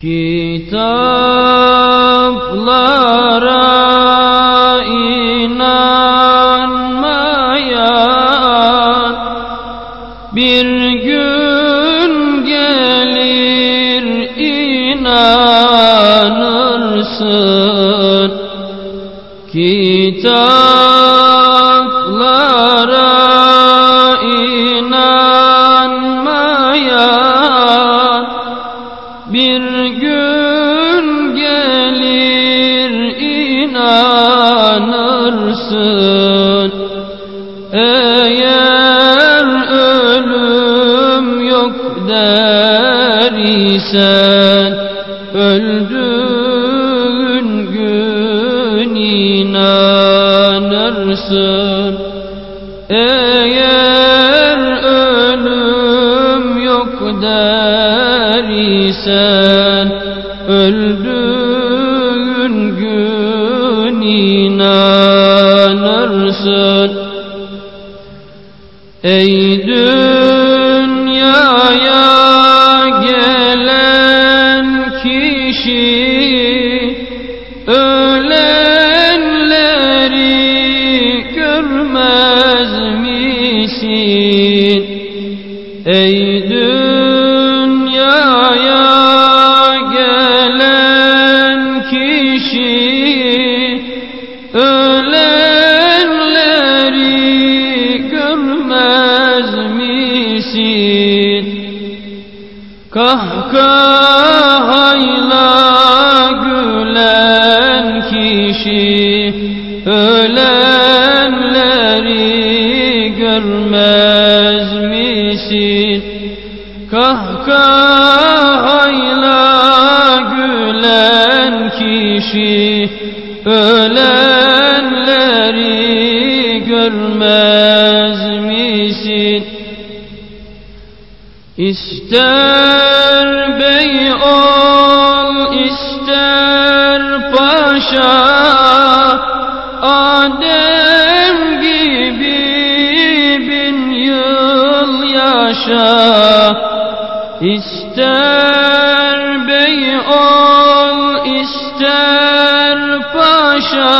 Kitaplara inanmayan bir gün gelir inanırsın. Kitaplara bir gün gelir inanırsın. Eğer ölüm yok der isen Öldüğün gün inanırsın. Eğer ölüm yok der isen Öldüğün gün inanırsın Ey dünyaya gelen kişi Ölenleri görmez misin? Ey dünyaya Kahkahayla gülen kişi Ölenleri görmez misin? Kahkahayla gülen kişi Ölenleri görmez İster bey ol, ister paşa, Adem gibi bin yıl yaşa. İster bey ol, ister paşa,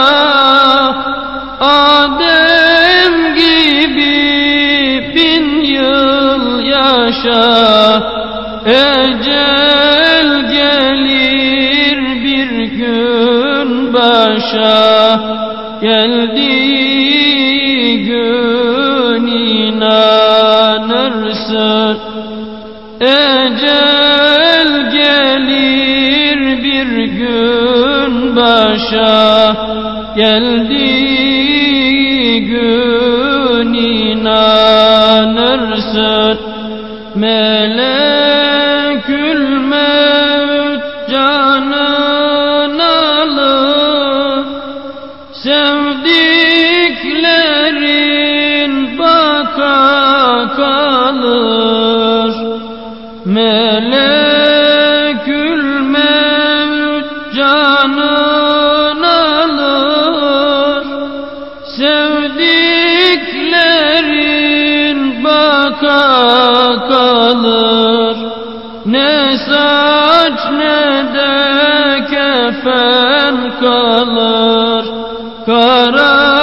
Ecel gelir bir gün başa Geldiği gün inanırsın. Ecel gelir bir gün başa Geldiği gün inanırsın Melekül mevt canın alır Sevdiklerin baka kalır. Melekül kalır Ne saç ne de kefen kalır. Karar